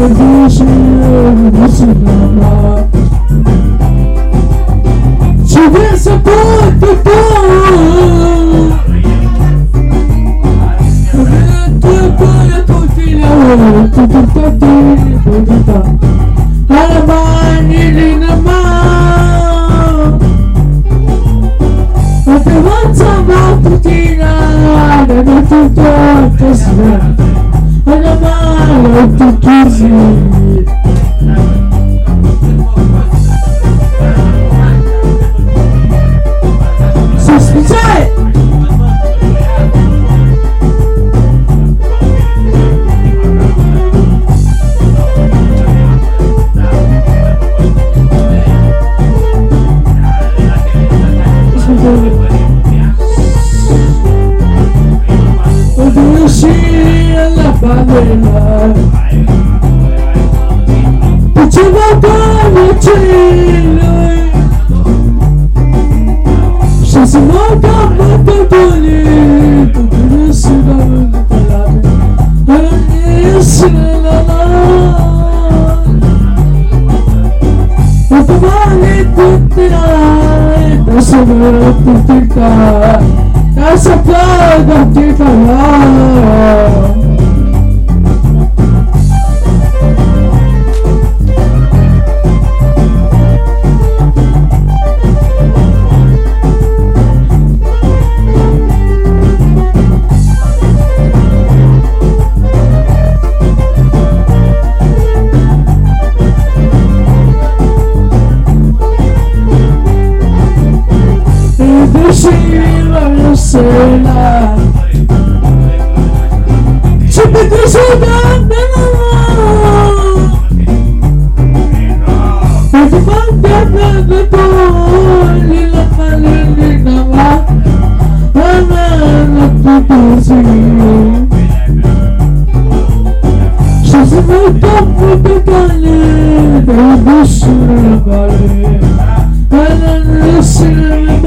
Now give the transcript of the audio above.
Eu eu se amar Tivesse muito bom Agora por filha Tudo tá tudo Tudo tá Alamani na mão Até volta mal por tirar Não. tudo tá Olha mal, eu te quis balear Te voltando te Já se volta muito bonito Por isso não me falava Eu disse lá lá Eu tô bonito tirar Essa noite ficar Essa plaga que falar lá. Te pedi jogando Eu te mandei pra Toli La malina ma Amana tutuzinho Já se voltou na se